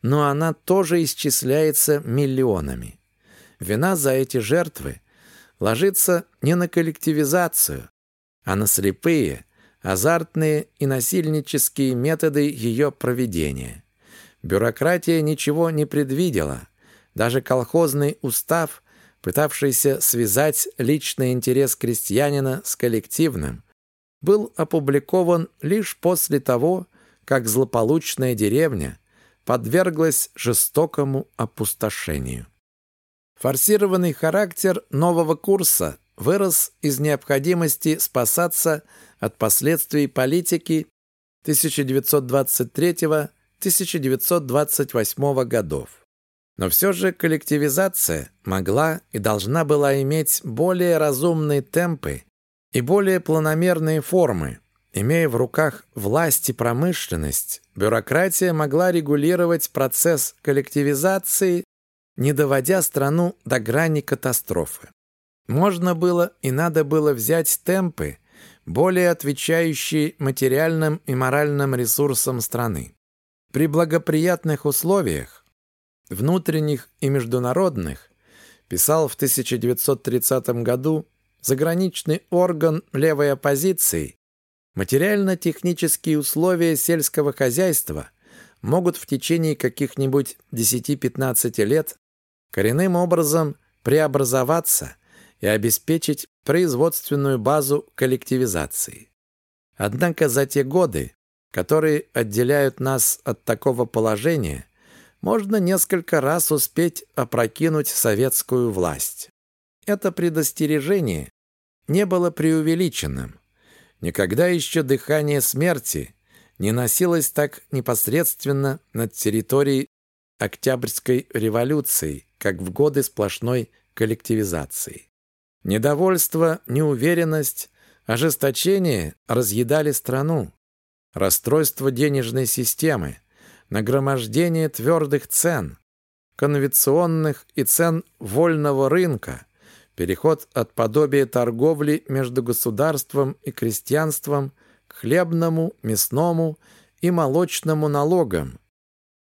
Но она тоже исчисляется миллионами. Вина за эти жертвы ложится не на коллективизацию, а на слепые, азартные и насильнические методы ее проведения. Бюрократия ничего не предвидела. Даже колхозный устав пытавшийся связать личный интерес крестьянина с коллективным, был опубликован лишь после того, как злополучная деревня подверглась жестокому опустошению. Форсированный характер нового курса вырос из необходимости спасаться от последствий политики 1923-1928 годов. Но все же коллективизация могла и должна была иметь более разумные темпы и более планомерные формы. Имея в руках власть и промышленность, бюрократия могла регулировать процесс коллективизации, не доводя страну до грани катастрофы. Можно было и надо было взять темпы, более отвечающие материальным и моральным ресурсам страны. При благоприятных условиях, внутренних и международных, писал в 1930 году заграничный орган левой оппозиции, материально-технические условия сельского хозяйства могут в течение каких-нибудь 10-15 лет коренным образом преобразоваться и обеспечить производственную базу коллективизации. Однако за те годы, которые отделяют нас от такого положения, можно несколько раз успеть опрокинуть советскую власть. Это предостережение не было преувеличенным. Никогда еще дыхание смерти не носилось так непосредственно над территорией Октябрьской революции, как в годы сплошной коллективизации. Недовольство, неуверенность, ожесточение разъедали страну. Расстройство денежной системы, нагромождение твердых цен, конвенционных и цен вольного рынка, переход от подобия торговли между государством и крестьянством к хлебному, мясному и молочному налогам,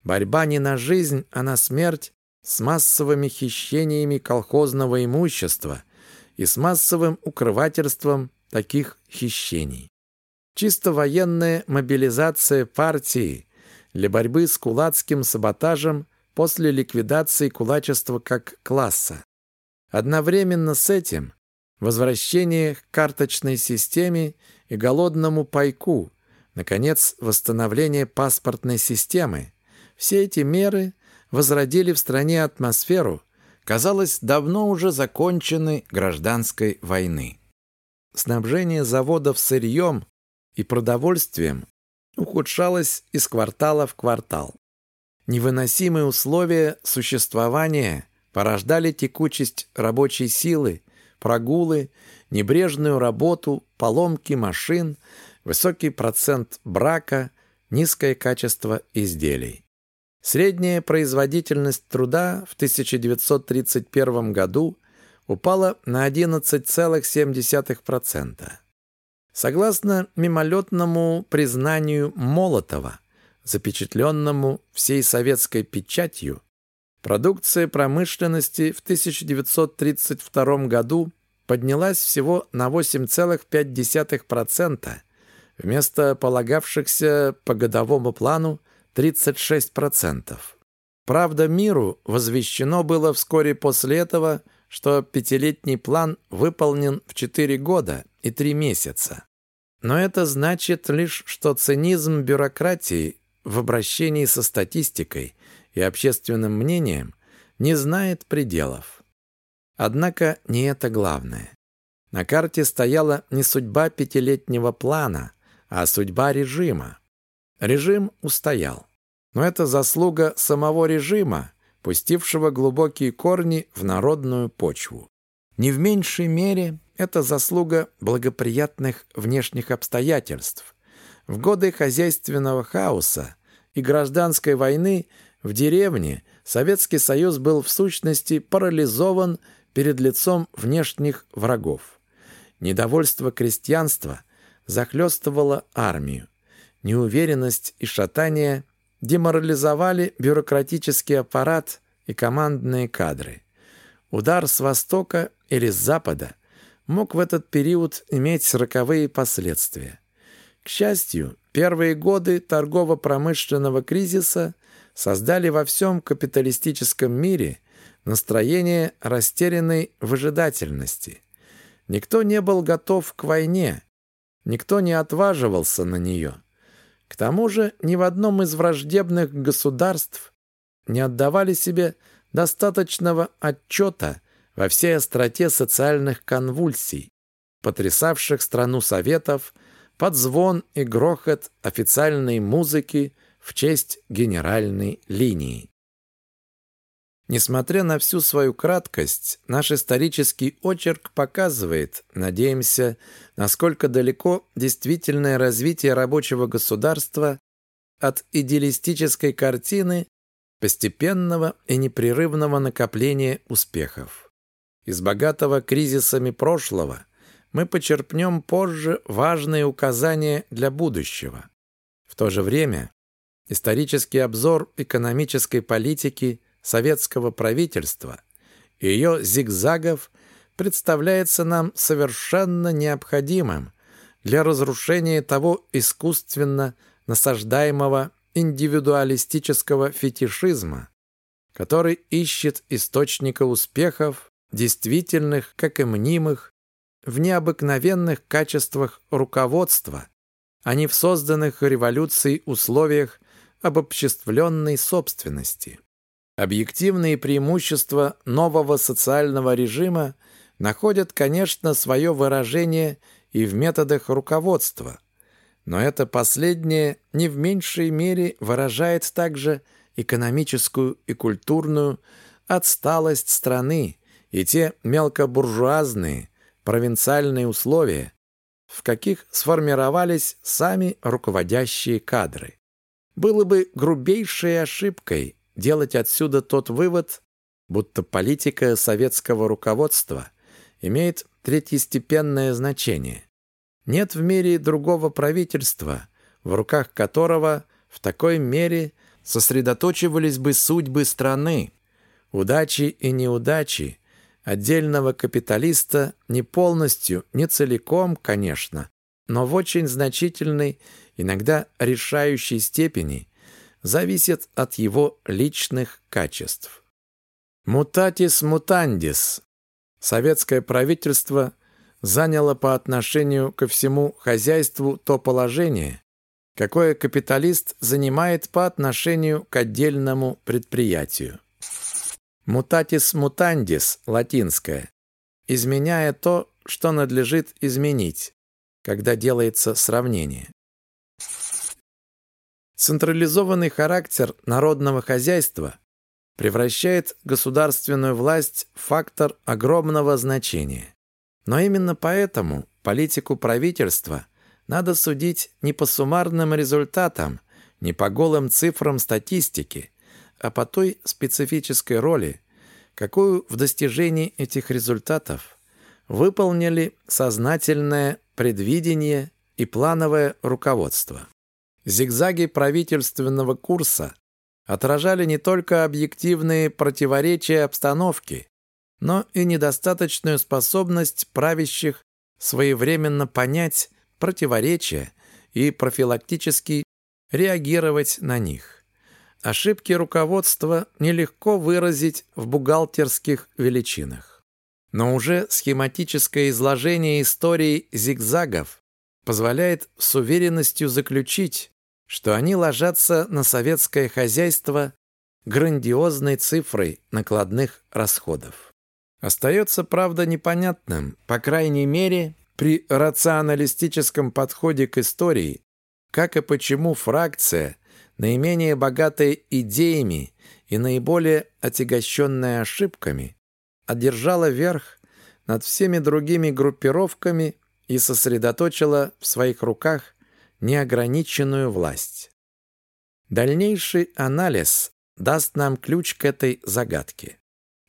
борьба не на жизнь, а на смерть с массовыми хищениями колхозного имущества – и с массовым укрывательством таких хищений. Чисто военная мобилизация партии для борьбы с кулацким саботажем после ликвидации кулачества как класса. Одновременно с этим возвращение к карточной системе и голодному пайку, наконец, восстановление паспортной системы. Все эти меры возродили в стране атмосферу, казалось, давно уже законченной гражданской войны. Снабжение заводов сырьем и продовольствием ухудшалось из квартала в квартал. Невыносимые условия существования порождали текучесть рабочей силы, прогулы, небрежную работу, поломки машин, высокий процент брака, низкое качество изделий. Средняя производительность труда в 1931 году упала на 11,7%. Согласно мимолетному признанию Молотова, запечатленному всей советской печатью, продукция промышленности в 1932 году поднялась всего на 8,5% вместо полагавшихся по годовому плану 36%. Правда, миру возвещено было вскоре после этого, что пятилетний план выполнен в 4 года и 3 месяца. Но это значит лишь, что цинизм бюрократии в обращении со статистикой и общественным мнением не знает пределов. Однако не это главное. На карте стояла не судьба пятилетнего плана, а судьба режима. Режим устоял. Но это заслуга самого режима, пустившего глубокие корни в народную почву. Не в меньшей мере это заслуга благоприятных внешних обстоятельств. В годы хозяйственного хаоса и гражданской войны в деревне Советский Союз был в сущности парализован перед лицом внешних врагов. Недовольство крестьянства захлестывало армию. Неуверенность и шатание деморализовали бюрократический аппарат и командные кадры. Удар с востока или с запада мог в этот период иметь роковые последствия. К счастью, первые годы торгово-промышленного кризиса создали во всем капиталистическом мире настроение растерянной выжидательности. Никто не был готов к войне, никто не отваживался на нее. К тому же ни в одном из враждебных государств не отдавали себе достаточного отчета во всей остроте социальных конвульсий, потрясавших страну Советов под звон и грохот официальной музыки в честь генеральной линии. Несмотря на всю свою краткость, наш исторический очерк показывает, надеемся, насколько далеко действительное развитие рабочего государства от идеалистической картины постепенного и непрерывного накопления успехов. Из богатого кризисами прошлого мы почерпнем позже важные указания для будущего. В то же время исторический обзор экономической политики – советского правительства и ее зигзагов представляется нам совершенно необходимым для разрушения того искусственно насаждаемого индивидуалистического фетишизма, который ищет источника успехов, действительных, как и мнимых, в необыкновенных качествах руководства, а не в созданных революцией условиях обобществленной собственности. Объективные преимущества нового социального режима находят, конечно, свое выражение и в методах руководства. Но это последнее не в меньшей мере выражает также экономическую и культурную отсталость страны и те мелкобуржуазные провинциальные условия, в каких сформировались сами руководящие кадры. Было бы грубейшей ошибкой делать отсюда тот вывод, будто политика советского руководства имеет третьестепенное значение. Нет в мире другого правительства, в руках которого в такой мере сосредоточивались бы судьбы страны. Удачи и неудачи отдельного капиталиста не полностью, не целиком, конечно, но в очень значительной, иногда решающей степени зависит от его личных качеств. Мутатис мутандис. Советское правительство заняло по отношению ко всему хозяйству то положение, какое капиталист занимает по отношению к отдельному предприятию. Мутатис мутандис, латинское, изменяя то, что надлежит изменить, когда делается сравнение. Централизованный характер народного хозяйства превращает государственную власть в фактор огромного значения. Но именно поэтому политику правительства надо судить не по суммарным результатам, не по голым цифрам статистики, а по той специфической роли, какую в достижении этих результатов выполнили сознательное предвидение и плановое руководство. Зигзаги правительственного курса отражали не только объективные противоречия обстановки, но и недостаточную способность правящих своевременно понять противоречия и профилактически реагировать на них. Ошибки руководства нелегко выразить в бухгалтерских величинах. Но уже схематическое изложение истории зигзагов позволяет с уверенностью заключить, что они ложатся на советское хозяйство грандиозной цифрой накладных расходов. Остается, правда, непонятным, по крайней мере, при рационалистическом подходе к истории, как и почему фракция, наименее богатая идеями и наиболее отягощенная ошибками, одержала верх над всеми другими группировками и сосредоточила в своих руках неограниченную власть. Дальнейший анализ даст нам ключ к этой загадке.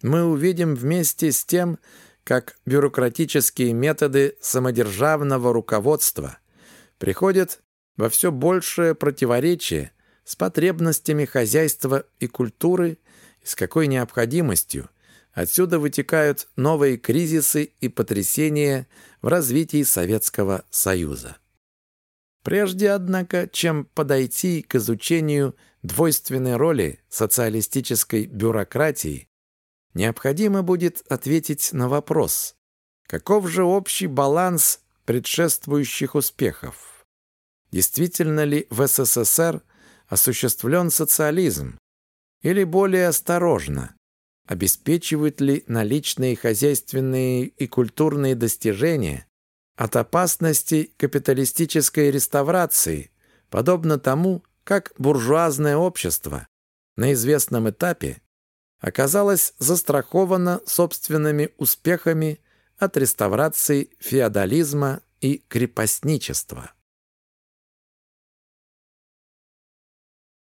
Мы увидим вместе с тем, как бюрократические методы самодержавного руководства приходят во все большее противоречие с потребностями хозяйства и культуры с какой необходимостью отсюда вытекают новые кризисы и потрясения в развитии Советского Союза. Прежде, однако, чем подойти к изучению двойственной роли социалистической бюрократии, необходимо будет ответить на вопрос, каков же общий баланс предшествующих успехов? Действительно ли в СССР осуществлен социализм? Или более осторожно, обеспечивают ли наличные хозяйственные и культурные достижения от опасности капиталистической реставрации, подобно тому, как буржуазное общество на известном этапе оказалось застраховано собственными успехами от реставрации феодализма и крепостничества.